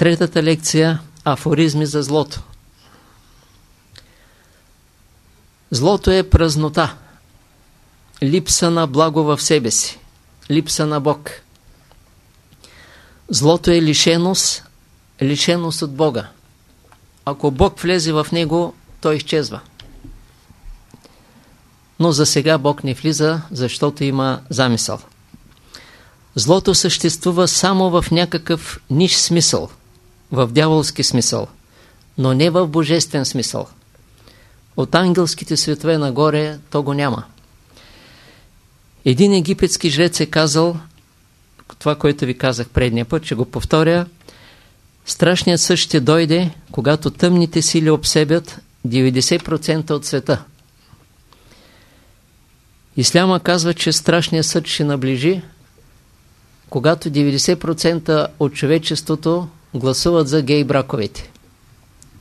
Третата лекция – афоризми за злото. Злото е празнота, липса на благо в себе си, липса на Бог. Злото е лишеност, лишеност от Бога. Ако Бог влезе в него, той изчезва. Но за сега Бог не влиза, защото има замисъл. Злото съществува само в някакъв ниш смисъл, в дяволски смисъл, но не в божествен смисъл. От ангелските светове нагоре то го няма. Един египетски жрец е казал, това, което ви казах предния път, че го повторя, страшният съд ще дойде, когато тъмните сили обсебят 90% от света. Исляма казва, че страшният съд ще наближи, когато 90% от човечеството гласуват за гей браковете.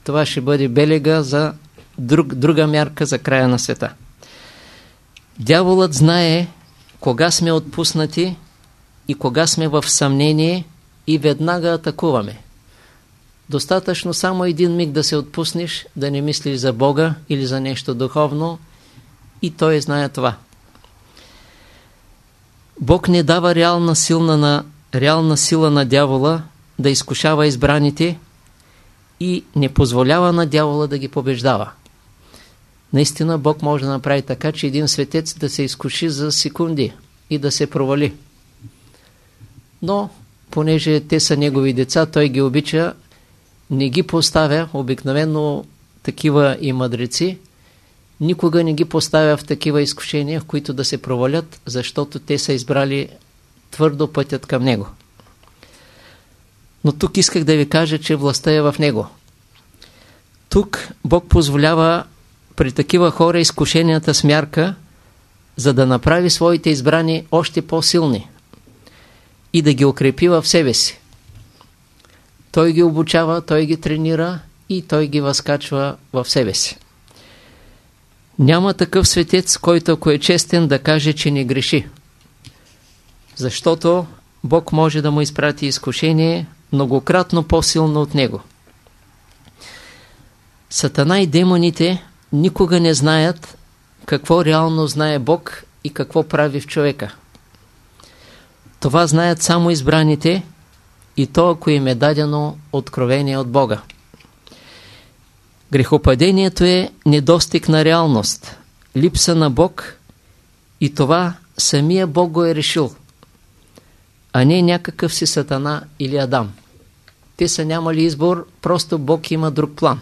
Това ще бъде белега за друг, друга мярка за края на света. Дяволът знае кога сме отпуснати и кога сме в съмнение и веднага атакуваме. Достатъчно само един миг да се отпуснеш, да не мислиш за Бога или за нещо духовно и той знае това. Бог не дава реална, силна на, реална сила на дявола да изкушава избраните и не позволява на дявола да ги побеждава. Наистина Бог може да направи така, че един светец да се изкуши за секунди и да се провали. Но, понеже те са негови деца, той ги обича, не ги поставя, обикновено такива и мъдреци, никога не ги поставя в такива изкушения, в които да се провалят, защото те са избрали твърдо пътят към него. Но тук исках да ви кажа, че властта е в него. Тук Бог позволява при такива хора изкушенията с мярка, за да направи своите избрани още по-силни и да ги укрепи в себе си. Той ги обучава, той ги тренира и той ги възкачва в себе си. Няма такъв светец, който ако е честен да каже, че не греши. Защото Бог може да му изпрати изкушение многократно по-силно от него. Сатана и демоните никога не знаят какво реално знае Бог и какво прави в човека. Това знаят само избраните и то, ако им е дадено откровение от Бога. Грехопадението е недостиг на реалност, липса на Бог и това самия Бог го е решил, а не някакъв си сатана или Адам. Те са нямали избор, просто Бог има друг план.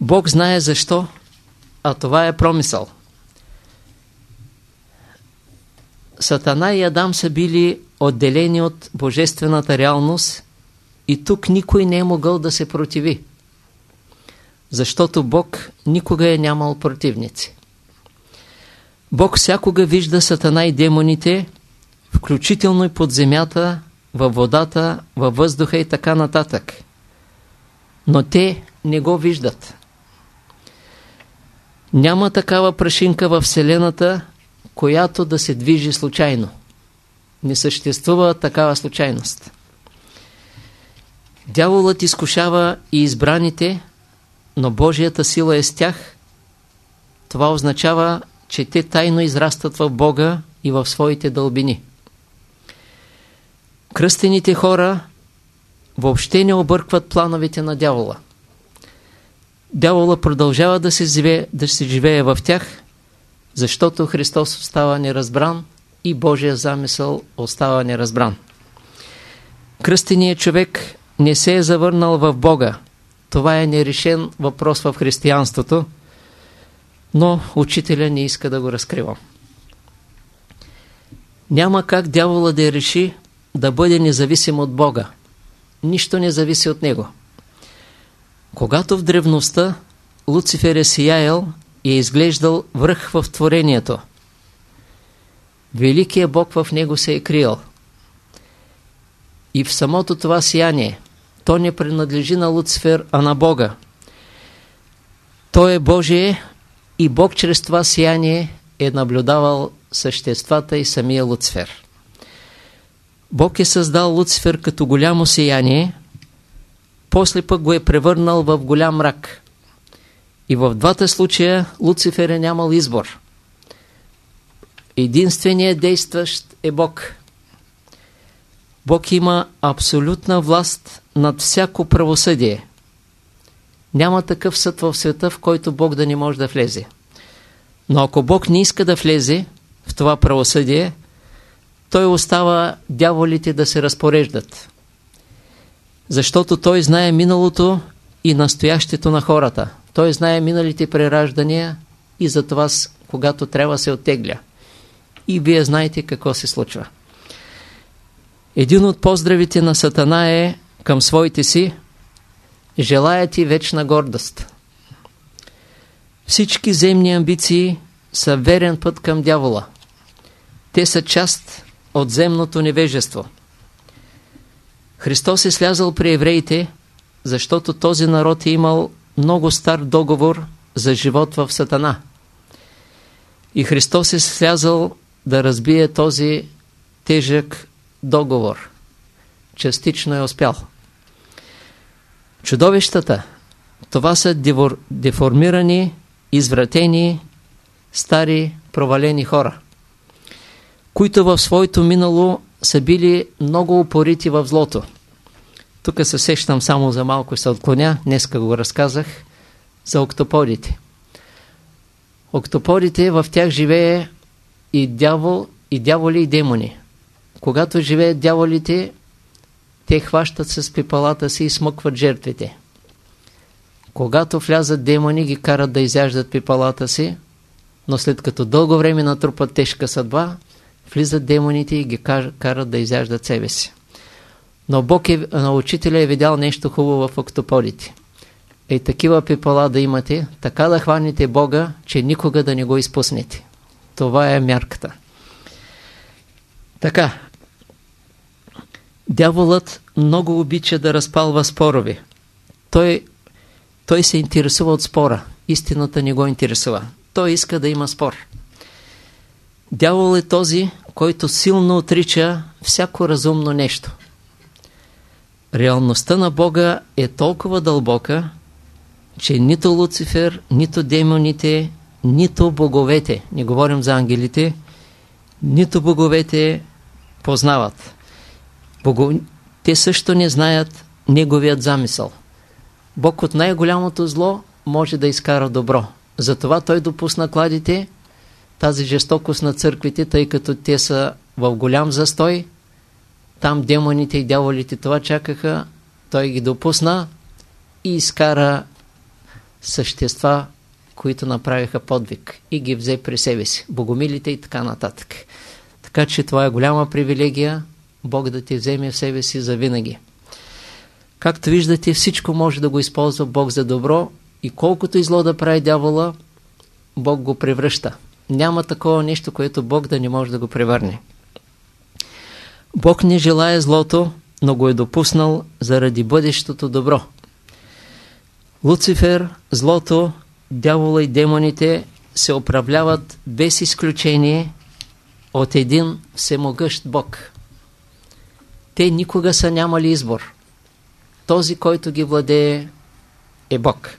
Бог знае защо, а това е промисъл. Сатана и Адам са били отделени от божествената реалност и тук никой не е могъл да се противи. Защото Бог никога е нямал противници. Бог всякога вижда Сатана и демоните, включително и под земята, във водата, във въздуха и така нататък. Но те не го виждат. Няма такава прашинка в Вселената, която да се движи случайно. Не съществува такава случайност. Дяволът изкушава и избраните, но Божията сила е с тях. Това означава, че те тайно израстат в Бога и в своите дълбини. Кръстените хора въобще не объркват плановете на дявола. Дявола продължава да се, живее, да се живее в тях, защото Христос остава неразбран и Божия замисъл остава неразбран. Кръстеният човек не се е завърнал в Бога. Това е нерешен въпрос в християнството, но учителя не иска да го разкрива. Няма как дявола да реши да бъде независим от Бога. Нищо не зависи от него. Когато в древността Луцифер е сияял и е изглеждал връх в творението, Великият Бог в него се е криел. И в самото това сияние, то не принадлежи на Луцифер, а на Бога. То е Божие и Бог чрез това сияние е наблюдавал съществата и самия Луцифер. Бог е създал Луцифер като голямо сияние, после пък го е превърнал в голям мрак. И в двата случая Луцифер е нямал избор. Единственият действащ е Бог. Бог има абсолютна власт над всяко правосъдие. Няма такъв съд в света, в който Бог да не може да влезе. Но ако Бог не иска да влезе в това правосъдие, той остава дяволите да се разпореждат. Защото той знае миналото и настоящето на хората. Той знае миналите прераждания и за това, когато трябва се оттегля. И вие знаете какво се случва. Един от поздравите на Сатана е към своите си Желая ти вечна гордост. Всички земни амбиции са верен път към дявола. Те са част от земното невежество. Христос е слязал при евреите, защото този народ е имал много стар договор за живот в Сатана. И Христос е слязал да разбие този тежък договор. Частично е успял. Чудовищата, това са деформирани, извратени, стари, провалени хора, които в своето минало са били много упорити в злото. Тук се сещам само за малко се отклоня, днеска го разказах, за октоподите. Октоподите, в тях живее и дявол, и дяволи, и демони. Когато живеят дяволите, те хващат с пипалата си и смъкват жертвите. Когато влязат демони, ги карат да изяждат пипалата си, но след като дълго време натрупат тежка съдба, влизат демоните и ги карат да изяждат себе си. Но Бог е, на учителя е видял нещо хубаво в октоподите. Е такива пипала да имате, така да хванете Бога, че никога да не го изпуснете. Това е мярката. Така, Дяволът много обича да разпалва спорови. Той, той се интересува от спора. Истината не го интересува. Той иска да има спор. Дявол е този, който силно отрича всяко разумно нещо. Реалността на Бога е толкова дълбока, че нито Луцифер, нито демоните, нито боговете, не говорим за ангелите, нито боговете познават. Бого... Те също не знаят неговият замисъл. Бог от най-голямото зло може да изкара добро. Затова той допусна кладите, тази жестокост на църквите, тъй като те са в голям застой. Там демоните и дяволите това чакаха. Той ги допусна и изкара същества, които направиха подвиг и ги взе при себе си. Богомилите и така нататък. Така че това е голяма привилегия Бог да ти вземе в себе си за винаги. Както виждате, всичко може да го използва Бог за добро и колкото и зло да прави дявола, Бог го превръща. Няма такова нещо, което Бог да не може да го превърне. Бог не желая злото, но го е допуснал заради бъдещото добро. Луцифер, злото, дявола и демоните се управляват без изключение от един всемогъщ Бог те никога са нямали избор. Този, който ги владее, е Бог.